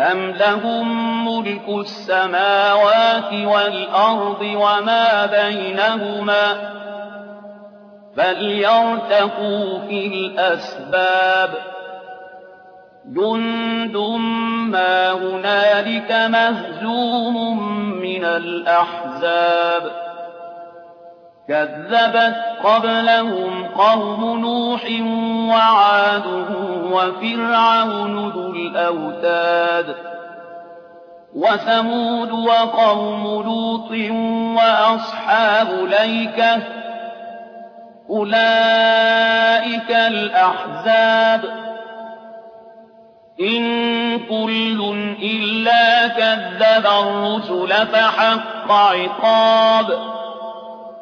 أم لهم ملك السماوات والأرض وما بينهما فليرتقوا في الأسباب جند ما هنالك مهزوم من الأحزاب كذبت قبلهم قوم نوح وعاد وفرعون ذو الأوتاد وثمود وقوم لوط وأصحاب ليكة أولئك الأحزاب إن كل إلا كذب الرسل فحق عقاب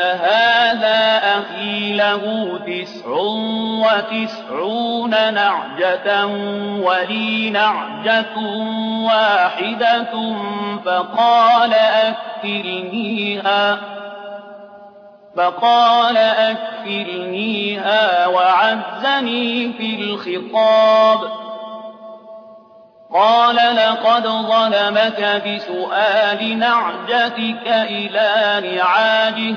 هذا أخي له تسع وتسعون نعجة ولي نعجة واحدة فقال أكفلنيها فقال أكفلنيها وعزني في الخطاب قال لقد ظلمك بسؤال نعجتك إلى نعاجه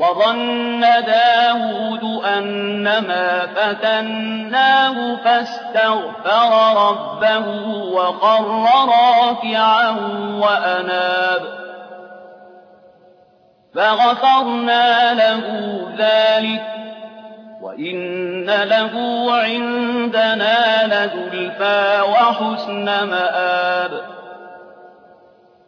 وَظَنَّ دَاوُودُ أَنَّمَا فَتَنَّاهُ فَاسْتَغْفَرَ رَبَّهُ وَخَرَّ رَاكِعًا وَأَنَابَ. فَغَفَرْنَا لَهُ ذَٰلِكَ ۖ وَإِنَّ لَهُ عِندَنَا لَزُلْفَىٰ وَحُسْنَ مَآبٍ.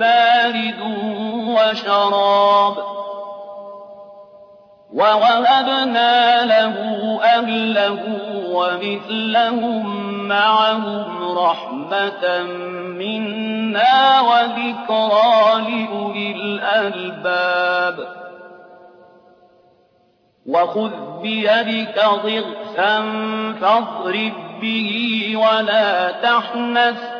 بارد وشراب وَوَهَبْنَا لَهُ أَهْلَهُ وَمِثْلَهُم مَّعَهُمْ رَحْمَةً مِّنَّا وَذِكْرَىٰ لِأُولِي الْأَلْبَابِ وَخُذْ بِيَدِكَ ضِغْثًا فَاضْرِب بِّهِ وَلَا تَحْنَثْ ۗ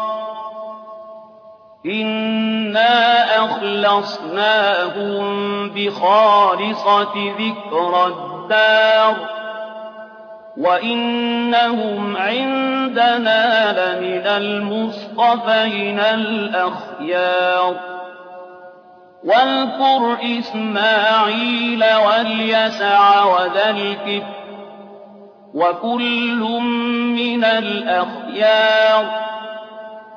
إِنَّا أَخْلَصْنَاهُم بِخَالِصَةٍ ذِكْرَى الدَّارِ وَإِنَّهُمْ عِندَنَا لَمِنَ الْمُصْطَفَيْنَ الْأَخْيَارِ وَاذْكُرْ إِسْمَاعِيلَ وَالْيَسَعَ وَذَا الْكِفْلِ ۖ وَكُلٌّ مِّنَ الْأَخْيَارِ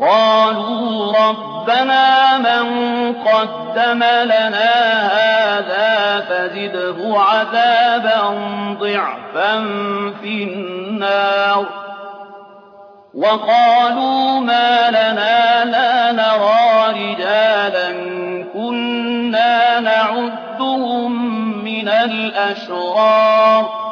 قَالُوا رَبَّنَا مَن قَدَّمَ لَنَا هَٰذَا فَزِدْهُ عَذَابًا ضِعْفًا فِي النَّارِ. وَقَالُوا مَا لَنَا لَا نَرَىٰ رِجَالًا كُنَّا نَعُدُّهُم مِّنَ الْأَشْرَارِ.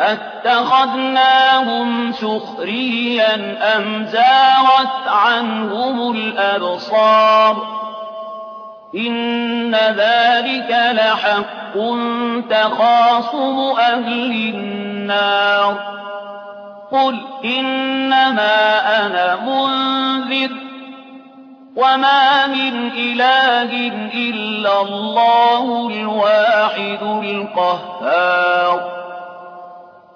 أَتَّخَذْنَاهُمْ سُخْرِيًّا أَمْ زَاغَتْ عَنْهُمُ الْأَبْصَارُ إِنَّ ذَٰلِكَ لَحَقٌّ تَخَاصُمُ أَهْلِ النَّارِ قُلْ إِنَّمَا أَنَا مُنذِرٌ وَمَا مِنْ إِلَٰهٍ إِلَّا اللَّهُ الْوَاحِدُ الْقَهَّارُ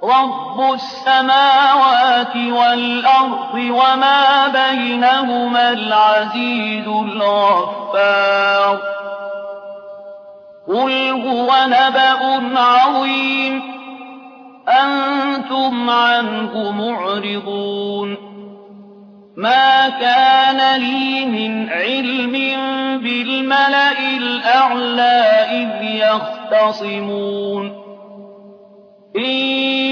رَبُّ السَّمَاوَاتِ وَالْأَرْضِ وَمَا بَيْنَهُمَا الْعَزِيزُ الْغَفَّارُ قُلْ هُوَ نَبَأٌ عَظِيمٌ أَنتُمْ عَنْهُ مُعْرِضُونَ مَا كَانَ لِي مِنْ عِلْمٍ بِالْمَلَإِ الْأَعْلَىٰ إِذْ يَخْتَصِمُونَ إِن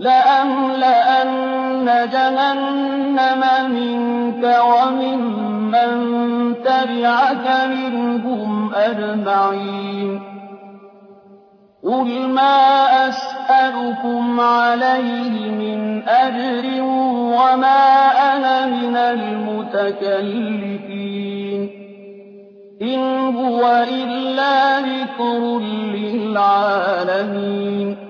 لَأَمْلَأَنَّ جَهَنَّمَ مِنكَ وَمِمَّن تَبِعَكَ مِنْهُمْ أَجْمَعِينَ. قُلْ مَا أَسْأَلُكُمْ عَلَيْهِ مِنْ أَجْرٍ وَمَا أَنَا مِنَ الْمُتَكَلِّفِينَ. إِنْ هُوَ إِلَّا ذِكْرٌ لِّلْعَالَمِينَ.